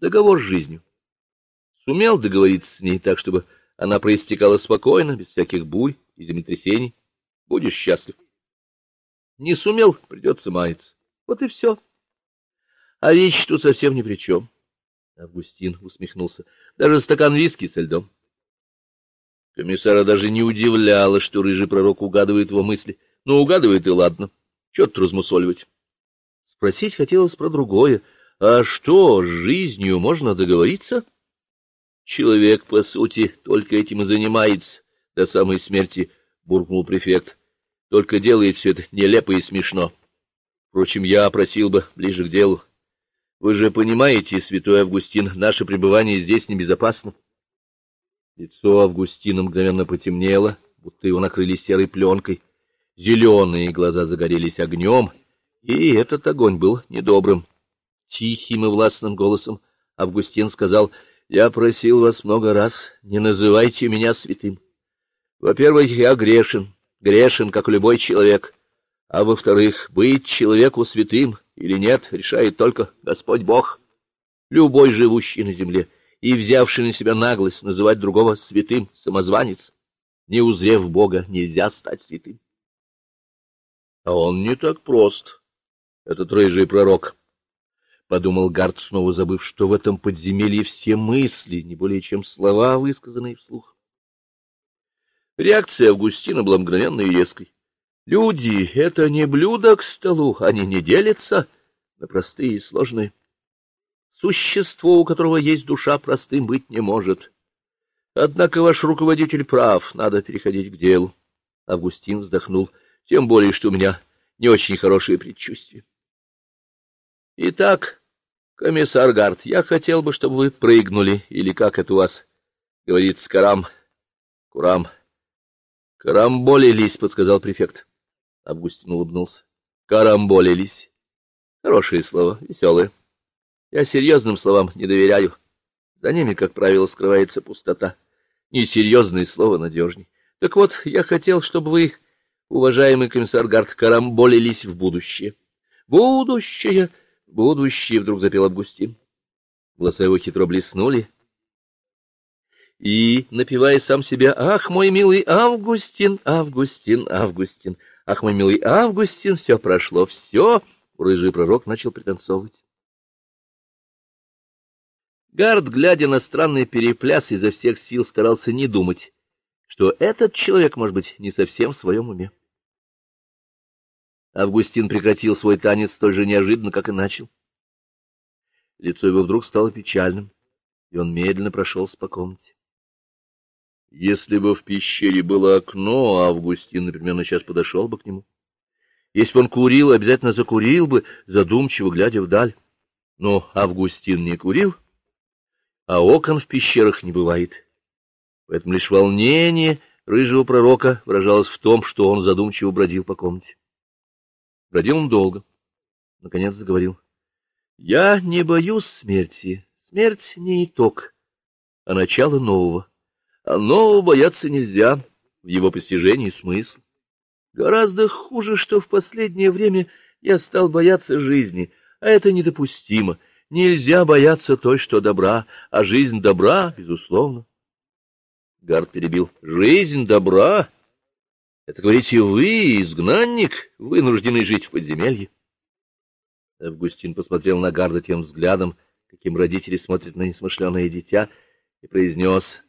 договор с жизнью. Сумел договориться с ней так, чтобы она проистекала спокойно, без всяких буй и землетрясений. Будешь счастлив. Не сумел, придется маяться. Вот и все. А вещи тут совсем ни при чем. Августин усмехнулся. Даже стакан виски со льдом. Комиссара даже не удивляло, что рыжий пророк угадывает его мысли. Ну, угадывает и ладно. Чего тут размусоливать? Спросить хотелось про другое. А что, с жизнью можно договориться? Человек, по сути, только этим и занимается до самой смерти, буркнул префект. Только делает все это нелепо и смешно. Впрочем, я просил бы ближе к делу. Вы же понимаете, святой Августин, наше пребывание здесь небезопасно. Лицо Августина мгновенно потемнело, будто его накрыли серой пленкой. Зеленые глаза загорелись огнем, и этот огонь был недобрым. Тихим и властным голосом Августин сказал, «Я просил вас много раз, не называйте меня святым. Во-первых, я грешен, грешен, как любой человек. А во-вторых, быть человеку святым или нет, решает только Господь Бог, любой живущий на земле и взявший на себя наглость называть другого святым самозванец. Не узрев Бога, нельзя стать святым. А он не так прост, этот рыжий пророк. Подумал Гард, снова забыв, что в этом подземелье все мысли, не более чем слова, высказанные вслух. Реакция Августина была мгновенной и резкой. Люди — это не блюдо к столу, они не делятся на простые и сложные. Существо, у которого есть душа, простым быть не может. Однако ваш руководитель прав, надо переходить к делу. Августин вздохнул, тем более, что у меня не очень хорошие предчувствия. Итак, комиссар Гард, я хотел бы, чтобы вы прыгнули, или как это у вас говорится, карам, курам. Карамболились, подсказал префект. Августин улыбнулся. Карамболились. Хорошее слово, веселое. Я серьезным словам не доверяю. За ними, как правило, скрывается пустота. Несерьезные слова надежней. Так вот, я хотел, чтобы вы, уважаемый комиссар Гард, карамболились в будущее. Будущее, будущее, вдруг запел Августин. Глаза его хитро блеснули, и, напевая сам себя, «Ах, мой милый Августин, Августин, Августин, ах, мой милый Августин, все прошло, все!» Рыжий пророк начал пританцовывать. Гард, глядя на странный перепляс, изо всех сил старался не думать, что этот человек, может быть, не совсем в своем уме. Августин прекратил свой танец столь же неожиданно, как и начал. Лицо его вдруг стало печальным, и он медленно прошелся по комнате. Если бы в пещере было окно, Августин, например, на час подошел бы к нему. Если бы он курил, обязательно закурил бы, задумчиво глядя вдаль. Но Августин не курил, а окон в пещерах не бывает. Поэтому лишь волнение рыжего пророка выражалось в том, что он задумчиво бродил по комнате. Бродил он долго. Наконец заговорил. — Я не боюсь смерти. Смерть не итог, а начало нового. А нового бояться нельзя, в его постижении смысл. Гораздо хуже, что в последнее время я стал бояться жизни, а это недопустимо. Нельзя бояться той, что добра, а жизнь добра, безусловно. Гард перебил. Жизнь добра? Это, говорите, вы, изгнанник, вынужденный жить в подземелье? Августин посмотрел на Гарда тем взглядом, каким родители смотрят на несмышленое дитя, и произнес